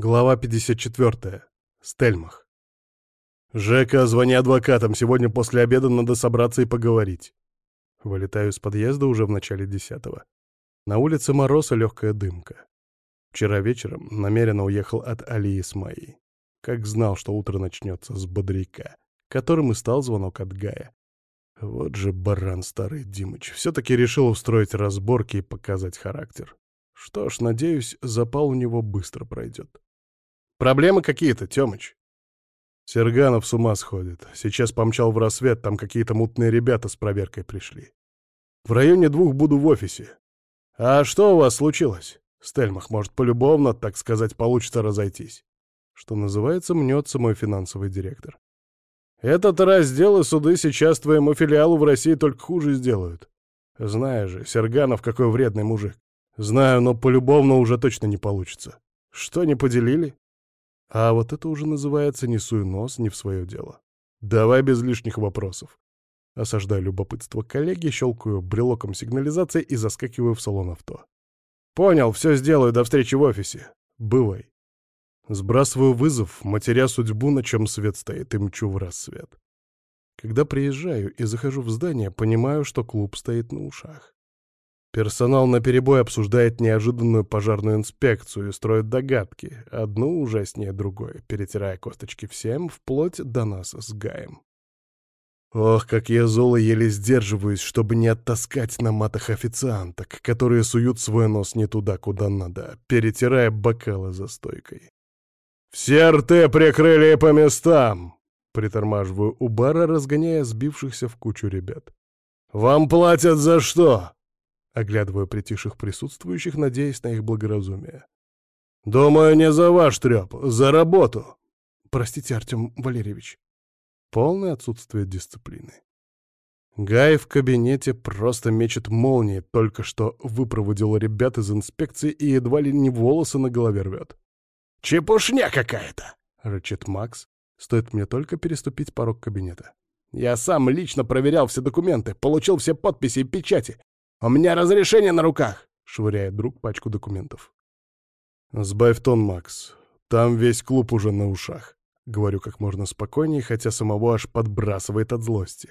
Глава 54. Стельмах. «Жека, звони адвокатам, сегодня после обеда надо собраться и поговорить». Вылетаю из подъезда уже в начале десятого. На улице мороз и легкая дымка. Вчера вечером намеренно уехал от Алии с Майей. Как знал, что утро начнется с бодряка, которым и стал звонок от Гая. Вот же баран старый Димыч. Все-таки решил устроить разборки и показать характер. Что ж, надеюсь, запал у него быстро пройдет. Проблемы какие-то, Тёмыч. Серганов с ума сходит. Сейчас помчал в рассвет, там какие-то мутные ребята с проверкой пришли. В районе двух буду в офисе. А что у вас случилось? Стельмах, может, полюбовно, так сказать, получится разойтись. Что называется, мнется мой финансовый директор. Этот раздел и суды сейчас твоему филиалу в России только хуже сделают. Знаешь же, Серганов какой вредный мужик. Знаю, но полюбовно уже точно не получится. Что, не поделили? А вот это уже называется «не суй нос не в свое дело». Давай без лишних вопросов. Осаждаю любопытство коллеги, щелкаю брелоком сигнализации и заскакиваю в салон авто. Понял, все сделаю, до встречи в офисе. Бывай. Сбрасываю вызов, матеря судьбу, на чем свет стоит, и мчу в рассвет. Когда приезжаю и захожу в здание, понимаю, что клуб стоит на ушах. Персонал наперебой обсуждает неожиданную пожарную инспекцию и строит догадки, одну ужаснее другой, перетирая косточки всем, вплоть до нас с Гаем. Ох, как я золо еле сдерживаюсь, чтобы не оттаскать на матах официанток, которые суют свой нос не туда, куда надо, перетирая бокалы за стойкой. «Все рты прикрыли по местам!» Притормаживаю у бара, разгоняя сбившихся в кучу ребят. «Вам платят за что?» Оглядываю притихших присутствующих, надеясь на их благоразумие. «Думаю, не за ваш трёп, за работу!» «Простите, Артем Валерьевич». Полное отсутствие дисциплины. Гай в кабинете просто мечет молнии, только что выпроводил ребят из инспекции и едва ли не волосы на голове рвет. «Чепушня какая-то!» — рычит Макс. Стоит мне только переступить порог кабинета. «Я сам лично проверял все документы, получил все подписи и печати. «У меня разрешение на руках!» — швыряет друг пачку документов. «Сбавь тон, Макс. Там весь клуб уже на ушах». Говорю как можно спокойнее, хотя самого аж подбрасывает от злости.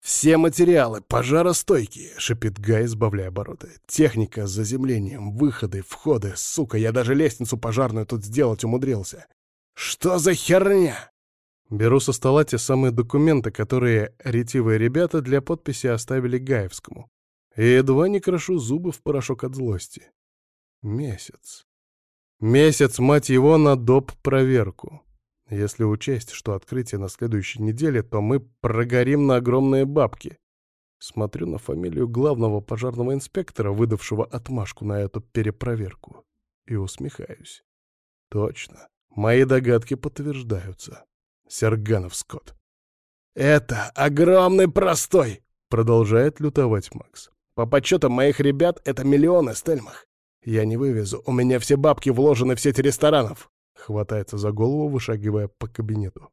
«Все материалы пожаростойкие», — шипит Гай, сбавляя обороты. «Техника с заземлением, выходы, входы. Сука, я даже лестницу пожарную тут сделать умудрился. Что за херня?» Беру со стола те самые документы, которые ретивые ребята для подписи оставили Гаевскому и едва не крошу зубы в порошок от злости. Месяц. Месяц, мать его, на доп. проверку. Если учесть, что открытие на следующей неделе, то мы прогорим на огромные бабки. Смотрю на фамилию главного пожарного инспектора, выдавшего отмашку на эту перепроверку, и усмехаюсь. Точно, мои догадки подтверждаются. Серганов Скотт. «Это огромный простой!» — продолжает лютовать Макс. По подсчетам моих ребят, это миллионы, Стельмах. Я не вывезу, у меня все бабки вложены в сеть ресторанов. Хватается за голову, вышагивая по кабинету.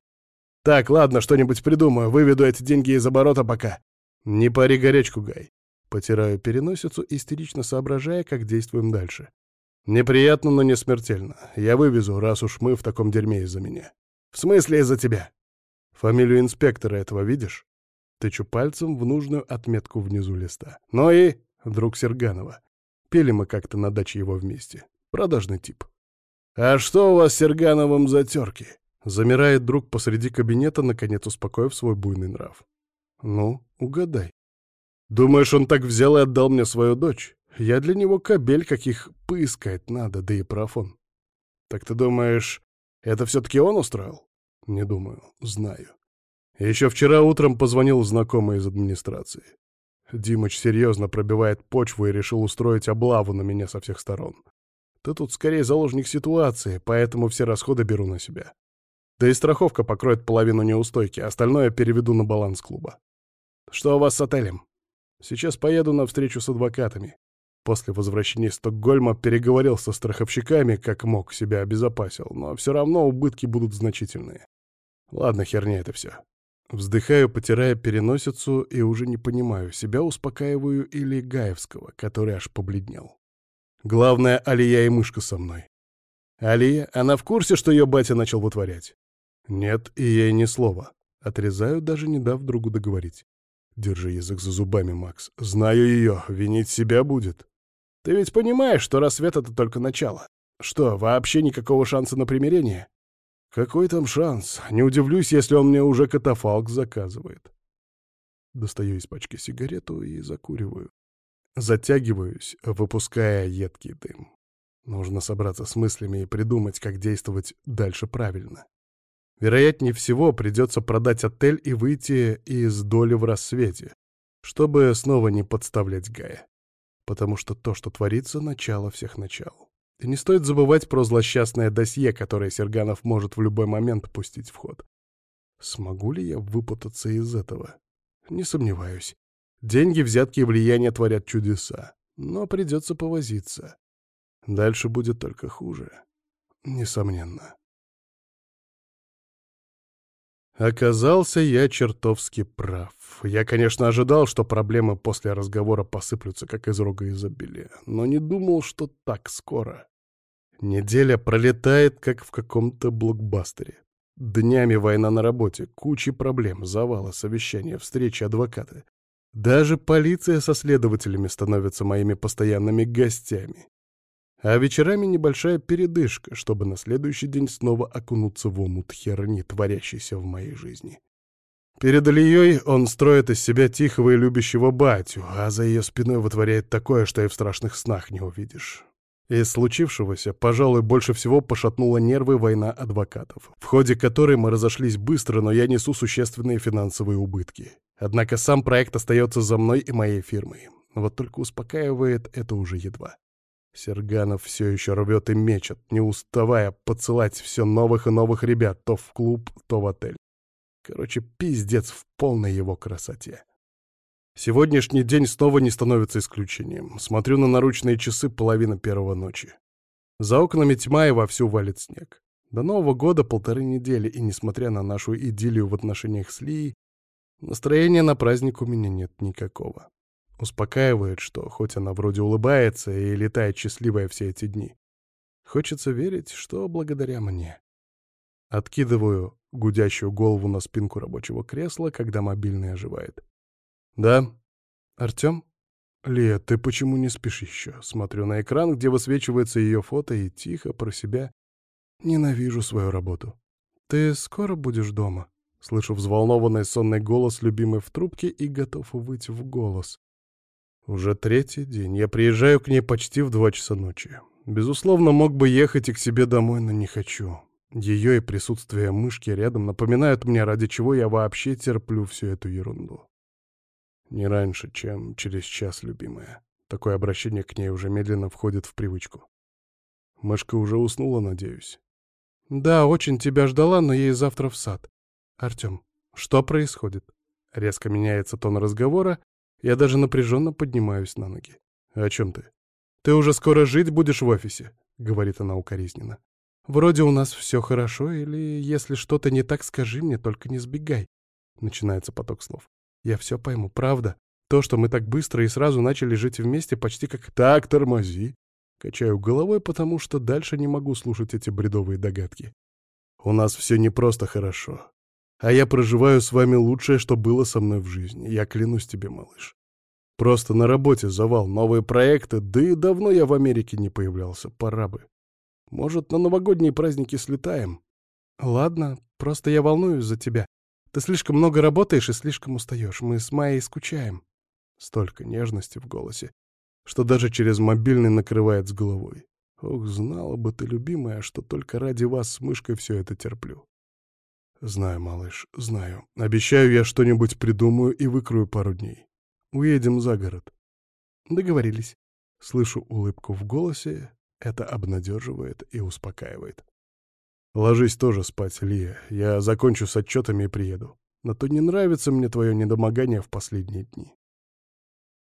Так, ладно, что-нибудь придумаю, выведу эти деньги из оборота пока. Не пари горячку, Гай. Потираю переносицу, истерично соображая, как действуем дальше. Неприятно, но не смертельно. Я вывезу, раз уж мы в таком дерьме из-за меня. В смысле из-за тебя? Фамилию инспектора этого видишь? Тычу пальцем в нужную отметку внизу листа. Ну и друг Серганова. Пели мы как-то на даче его вместе. Продажный тип. «А что у вас с Сергановым за терки?» Замирает друг посреди кабинета, наконец успокоив свой буйный нрав. «Ну, угадай. Думаешь, он так взял и отдал мне свою дочь? Я для него кобель, каких поискать надо, да и профон. Так ты думаешь, это все-таки он устроил? Не думаю, знаю. Еще вчера утром позвонил знакомый из администрации. Димыч серьезно пробивает почву и решил устроить облаву на меня со всех сторон. Ты тут скорее заложник ситуации, поэтому все расходы беру на себя. Да и страховка покроет половину неустойки, остальное переведу на баланс клуба. Что у вас с отелем? Сейчас поеду на встречу с адвокатами. После возвращения из Стокгольма переговорил со страховщиками, как мог себя обезопасил, но все равно убытки будут значительные. Ладно, херня это все. Вздыхаю, потирая переносицу, и уже не понимаю, себя успокаиваю или Гаевского, который аж побледнел. Главное, Алия и мышка со мной. Алия, она в курсе, что ее батя начал вытворять? Нет, и ей ни слова. Отрезаю, даже не дав другу договорить. Держи язык за зубами, Макс. Знаю ее, винить себя будет. Ты ведь понимаешь, что рассвет — это только начало. Что, вообще никакого шанса на примирение? Какой там шанс? Не удивлюсь, если он мне уже катафалк заказывает. Достаю из пачки сигарету и закуриваю. Затягиваюсь, выпуская едкий дым. Нужно собраться с мыслями и придумать, как действовать дальше правильно. Вероятнее всего, придется продать отель и выйти из доли в рассвете, чтобы снова не подставлять Гая. Потому что то, что творится, — начало всех начал. И не стоит забывать про злосчастное досье, которое Серганов может в любой момент пустить в ход. Смогу ли я выпутаться из этого? Не сомневаюсь. Деньги, взятки и влияние творят чудеса. Но придется повозиться. Дальше будет только хуже. Несомненно. Оказался я чертовски прав. Я, конечно, ожидал, что проблемы после разговора посыплются, как из рога изобилия, но не думал, что так скоро. Неделя пролетает, как в каком-то блокбастере. Днями война на работе, куча проблем, завалы, совещания, встречи, адвокаты. Даже полиция со следователями становятся моими постоянными гостями. А вечерами небольшая передышка, чтобы на следующий день снова окунуться в омут херни, творящейся в моей жизни. Перед Ильей он строит из себя тихого и любящего батю, а за ее спиной вытворяет такое, что и в страшных снах не увидишь. Из случившегося, пожалуй, больше всего пошатнула нервы война адвокатов, в ходе которой мы разошлись быстро, но я несу существенные финансовые убытки. Однако сам проект остается за мной и моей фирмой. Вот только успокаивает это уже едва. Серганов все еще рвет и мечет, не уставая подсылать все новых и новых ребят то в клуб, то в отель. Короче, пиздец в полной его красоте. Сегодняшний день снова не становится исключением. Смотрю на наручные часы половина первого ночи. За окнами тьма и вовсю валит снег. До Нового года полторы недели, и несмотря на нашу идиллию в отношениях с Лией, настроения на праздник у меня нет никакого. Успокаивает, что хоть она вроде улыбается и летает счастливая все эти дни. Хочется верить, что благодаря мне. Откидываю гудящую голову на спинку рабочего кресла, когда мобильный оживает. «Да? Артём?» «Лия, ты почему не спишь еще?» Смотрю на экран, где высвечивается ее фото, и тихо про себя ненавижу свою работу. «Ты скоро будешь дома?» Слышу взволнованный сонный голос любимой в трубке и готов выйти в голос. Уже третий день. Я приезжаю к ней почти в два часа ночи. Безусловно, мог бы ехать и к себе домой, но не хочу. Ее и присутствие мышки рядом напоминают мне, ради чего я вообще терплю всю эту ерунду. Не раньше, чем через час, любимая. Такое обращение к ней уже медленно входит в привычку. Мышка уже уснула, надеюсь. Да, очень тебя ждала, но ей завтра в сад. Артем, что происходит? Резко меняется тон разговора, я даже напряженно поднимаюсь на ноги. «О чем ты?» «Ты уже скоро жить будешь в офисе», — говорит она укоризненно. «Вроде у нас все хорошо, или если что-то не так, скажи мне, только не сбегай». Начинается поток слов. «Я все пойму, правда. То, что мы так быстро и сразу начали жить вместе, почти как «так, тормози». Качаю головой, потому что дальше не могу слушать эти бредовые догадки. У нас все не просто хорошо. А я проживаю с вами лучшее, что было со мной в жизни. Я клянусь тебе, малыш. Просто на работе завал, новые проекты, да и давно я в Америке не появлялся, пора бы. Может, на новогодние праздники слетаем? Ладно, просто я волнуюсь за тебя. Ты слишком много работаешь и слишком устаешь. Мы с Майей скучаем. Столько нежности в голосе, что даже через мобильный накрывает с головой. Ох, знала бы ты, любимая, что только ради вас с мышкой все это терплю. Знаю, малыш, знаю. Обещаю, я что-нибудь придумаю и выкрою пару дней. Уедем за город. Договорились. Слышу улыбку в голосе. Это обнадеживает и успокаивает. Ложись тоже спать, Лия. Я закончу с отчетами и приеду. Но то не нравится мне твое недомогание в последние дни.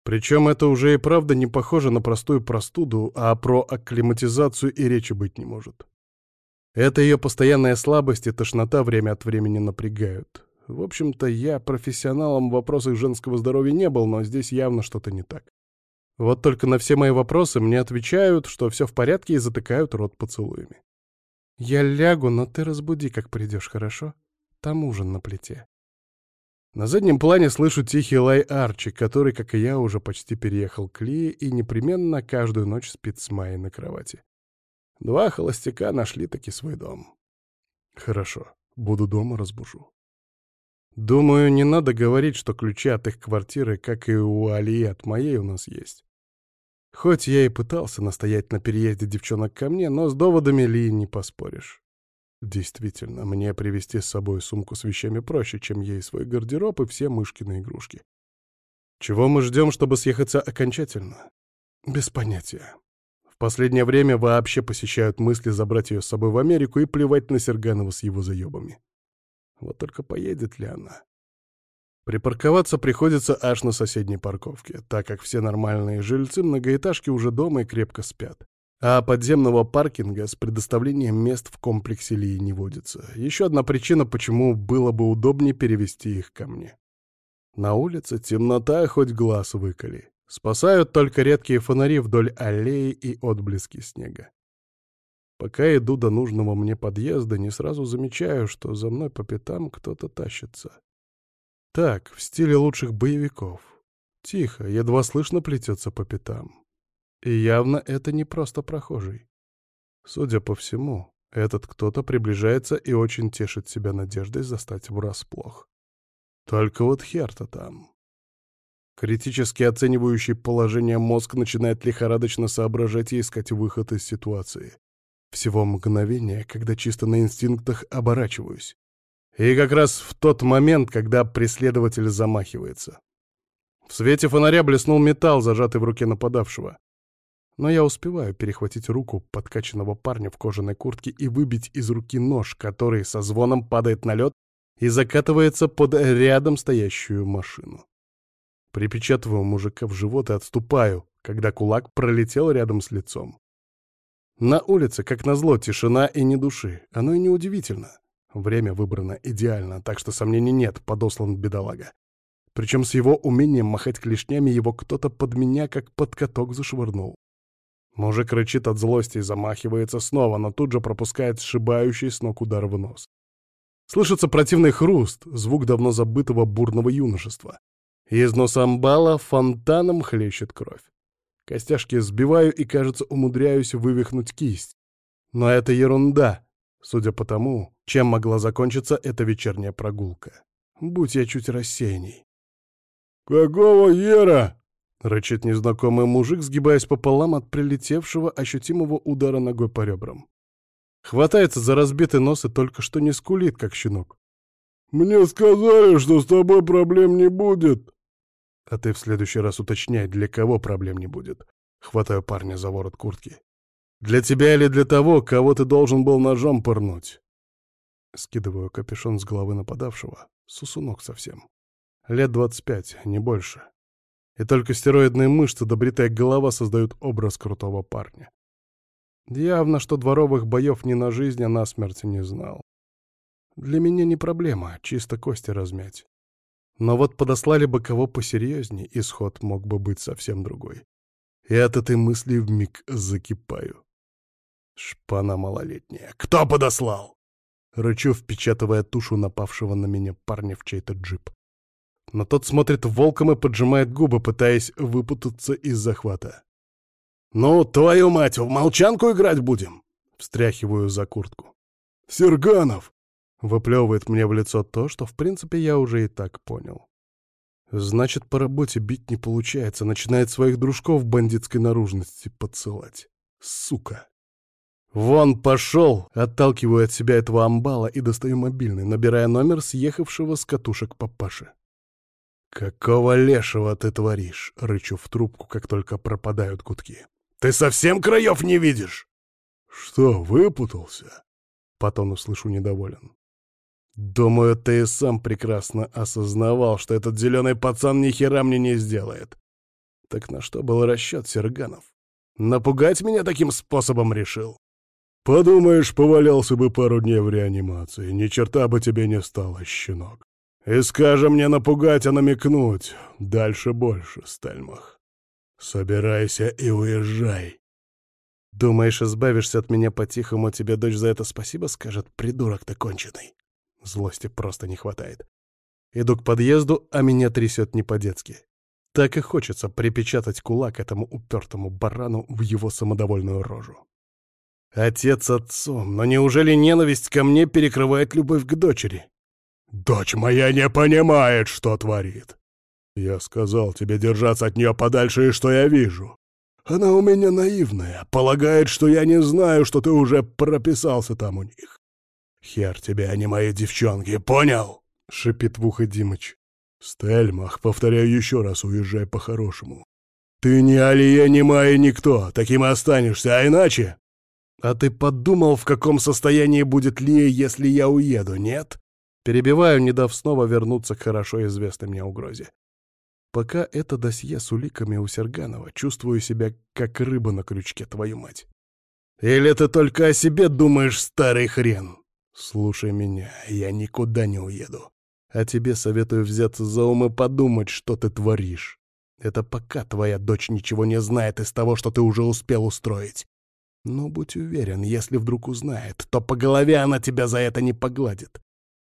Причем это уже и правда не похоже на простую простуду, а про акклиматизацию и речи быть не может. Это ее постоянная слабость и тошнота время от времени напрягают. В общем-то, я профессионалом в вопросах женского здоровья не был, но здесь явно что-то не так. Вот только на все мои вопросы мне отвечают, что все в порядке и затыкают рот поцелуями. Я лягу, но ты разбуди, как придешь, хорошо? Там ужин на плите. На заднем плане слышу тихий лай Арчи, который, как и я, уже почти переехал к Лии и непременно каждую ночь спит с Майей на кровати. Два холостяка нашли таки свой дом. Хорошо, буду дома, разбужу. Думаю, не надо говорить, что ключи от их квартиры, как и у Алии от моей, у нас есть. Хоть я и пытался настоять на переезде девчонок ко мне, но с доводами Ли не поспоришь. Действительно, мне привезти с собой сумку с вещами проще, чем ей свой гардероб и все мышкины игрушки. Чего мы ждем, чтобы съехаться окончательно? Без понятия. Последнее время вообще посещают мысли забрать ее с собой в Америку и плевать на Серганова с его заебами. Вот только поедет ли она? Припарковаться приходится аж на соседней парковке, так как все нормальные жильцы многоэтажки уже дома и крепко спят. А подземного паркинга с предоставлением мест в комплексе Лии не водится. Еще одна причина, почему было бы удобнее перевести их ко мне. На улице темнота, хоть глаз выколи. Спасают только редкие фонари вдоль аллеи и отблески снега. Пока иду до нужного мне подъезда, не сразу замечаю, что за мной по пятам кто-то тащится. Так, в стиле лучших боевиков. Тихо, едва слышно плетется по пятам. И явно это не просто прохожий. Судя по всему, этот кто-то приближается и очень тешит себя надеждой застать врасплох. Только вот хер-то там. Критически оценивающий положение мозг начинает лихорадочно соображать и искать выход из ситуации. Всего мгновение, когда чисто на инстинктах оборачиваюсь. И как раз в тот момент, когда преследователь замахивается. В свете фонаря блеснул металл, зажатый в руке нападавшего но я успеваю перехватить руку подкачанного парня в кожаной куртке и выбить из руки нож, который со звоном падает на лед и закатывается под рядом стоящую машину. Припечатываю мужика в живот и отступаю, когда кулак пролетел рядом с лицом. На улице, как назло, тишина и ни души. Оно и неудивительно. Время выбрано идеально, так что сомнений нет, подослан бедолага. Причем с его умением махать клешнями его кто-то под меня, как под каток, зашвырнул. Мужик рычит от злости и замахивается снова, но тут же пропускает сшибающий с ног удар в нос. Слышится противный хруст, звук давно забытого бурного юношества. Из носа амбала фонтаном хлещет кровь. Костяшки сбиваю и, кажется, умудряюсь вывихнуть кисть. Но это ерунда, судя по тому, чем могла закончиться эта вечерняя прогулка. Будь я чуть рассеянней. «Какого ера?» — рычит незнакомый мужик, сгибаясь пополам от прилетевшего ощутимого удара ногой по ребрам. Хватается за разбитый нос и только что не скулит, как щенок. «Мне сказали, что с тобой проблем не будет!» «А ты в следующий раз уточняй, для кого проблем не будет?» Хватаю парня за ворот куртки. «Для тебя или для того, кого ты должен был ножом пырнуть?» Скидываю капюшон с головы нападавшего. Сусунок совсем. Лет двадцать пять, не больше и только стероидные мышцы да бритая голова создают образ крутого парня. Явно, что дворовых боев ни на жизнь, а на смерти не знал. Для меня не проблема, чисто кости размять. Но вот подослали бы кого посерьезней, исход мог бы быть совсем другой. И от этой мысли вмиг закипаю. Шпана малолетняя. Кто подослал? Рычу, впечатывая тушу напавшего на меня парня в чей-то джип но тот смотрит волком и поджимает губы, пытаясь выпутаться из захвата. «Ну, твою мать, в молчанку играть будем?» Встряхиваю за куртку. «Серганов!» Выплевывает мне в лицо то, что, в принципе, я уже и так понял. Значит, по работе бить не получается, начинает своих дружков бандитской наружности подсылать. Сука! «Вон пошел!» Отталкиваю от себя этого амбала и достаю мобильный, набирая номер съехавшего с катушек папаши. «Какого лешего ты творишь?» — рычу в трубку, как только пропадают гудки. «Ты совсем краев не видишь?» «Что, выпутался?» Потом услышу недоволен. «Думаю, ты и сам прекрасно осознавал, что этот зеленый пацан ни хера мне не сделает. Так на что был расчет Серганов? Напугать меня таким способом решил?» «Подумаешь, повалялся бы пару дней в реанимации, ни черта бы тебе не стало, щенок. И скажем не напугать, а намекнуть. Дальше больше, Стельмах. Собирайся и уезжай. Думаешь, избавишься от меня по-тихому, тебе дочь за это спасибо скажет? Придурок ты конченый. Злости просто не хватает. Иду к подъезду, а меня трясет не по-детски. Так и хочется припечатать кулак этому упертому барану в его самодовольную рожу. Отец отцом, но неужели ненависть ко мне перекрывает любовь к дочери? Дочь моя не понимает, что творит. Я сказал тебе держаться от нее подальше, и что я вижу. Она у меня наивная, полагает, что я не знаю, что ты уже прописался там у них. Хер тебе, а не мои девчонки, понял? Шипит в ухо Димыч. Стельмах, повторяю еще раз, уезжай по-хорошему. Ты не Алия, не Майя, никто, таким и останешься, а иначе... А ты подумал, в каком состоянии будет Лия, если я уеду, нет? Перебиваю, не дав снова вернуться к хорошо известной мне угрозе. Пока это досье с уликами у Серганова, чувствую себя как рыба на крючке, твою мать. Или ты только о себе думаешь, старый хрен? Слушай меня, я никуда не уеду. А тебе советую взяться за ум и подумать, что ты творишь. Это пока твоя дочь ничего не знает из того, что ты уже успел устроить. Но будь уверен, если вдруг узнает, то по голове она тебя за это не погладит.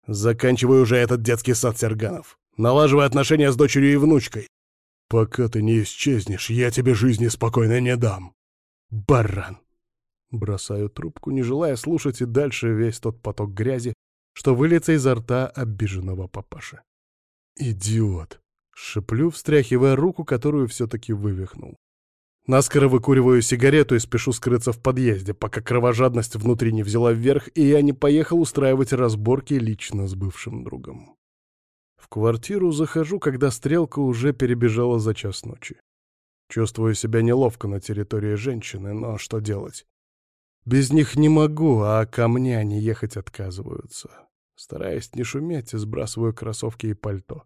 Заканчивай уже этот детский сад Серганов. Налаживай отношения с дочерью и внучкой. Пока ты не исчезнешь, я тебе жизни спокойно не дам. Баран. Бросаю трубку, не желая слушать и дальше весь тот поток грязи, что выльется изо рта обиженного папаши. «Идиот!» — шеплю, встряхивая руку, которую все-таки вывихнул. Наскоро выкуриваю сигарету и спешу скрыться в подъезде, пока кровожадность внутри не взяла вверх, и я не поехал устраивать разборки лично с бывшим другом. В квартиру захожу, когда стрелка уже перебежала за час ночи. Чувствую себя неловко на территории женщины, но что делать? Без них не могу, а ко мне они ехать отказываются. Стараясь не шуметь, сбрасываю кроссовки и пальто.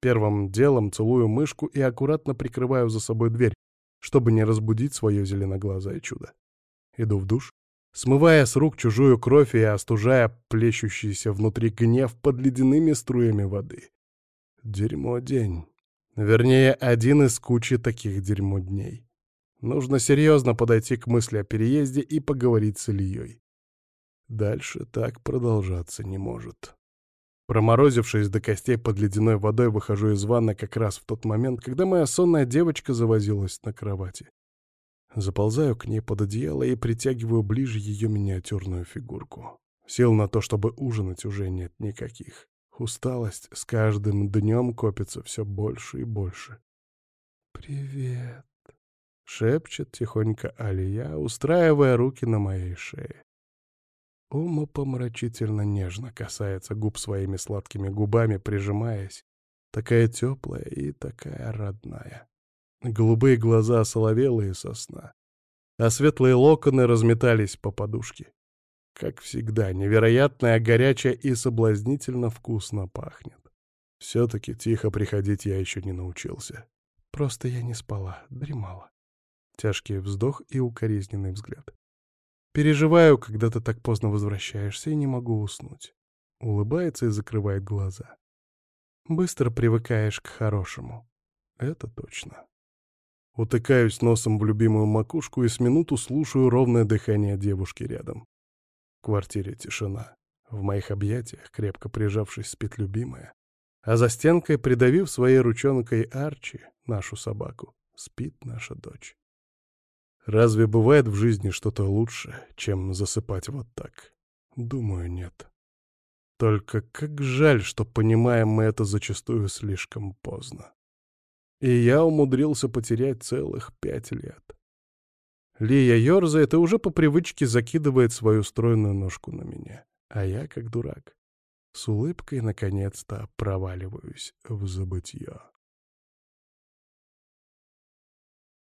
Первым делом целую мышку и аккуратно прикрываю за собой дверь, чтобы не разбудить свое зеленоглазое чудо. Иду в душ, смывая с рук чужую кровь и остужая плещущийся внутри гнев под ледяными струями воды. Дерьмо день. Вернее, один из кучи таких дерьмо дней. Нужно серьезно подойти к мысли о переезде и поговорить с Ильей. Дальше так продолжаться не может. Проморозившись до костей под ледяной водой, выхожу из ванны как раз в тот момент, когда моя сонная девочка завозилась на кровати. Заползаю к ней под одеяло и притягиваю ближе ее миниатюрную фигурку. Сил на то, чтобы ужинать, уже нет никаких. Усталость с каждым днем копится все больше и больше. «Привет», — шепчет тихонько Алия, устраивая руки на моей шее. Умопомрачительно нежно касается губ своими сладкими губами, прижимаясь. Такая теплая и такая родная. Голубые глаза соловелые со сна, а светлые локоны разметались по подушке. Как всегда, невероятная, горячая и соблазнительно вкусно пахнет. Все-таки тихо приходить я еще не научился. Просто я не спала, дремала. Тяжкий вздох и укоризненный взгляд. Переживаю, когда ты так поздно возвращаешься и не могу уснуть. Улыбается и закрывает глаза. Быстро привыкаешь к хорошему. Это точно. Утыкаюсь носом в любимую макушку и с минуту слушаю ровное дыхание девушки рядом. В квартире тишина. В моих объятиях, крепко прижавшись, спит любимая. А за стенкой, придавив своей ручонкой Арчи, нашу собаку, спит наша дочь. Разве бывает в жизни что-то лучше, чем засыпать вот так? Думаю, нет. Только как жаль, что понимаем мы это зачастую слишком поздно. И я умудрился потерять целых пять лет. Лия ерзает и уже по привычке закидывает свою стройную ножку на меня. А я, как дурак, с улыбкой наконец-то проваливаюсь в забытье.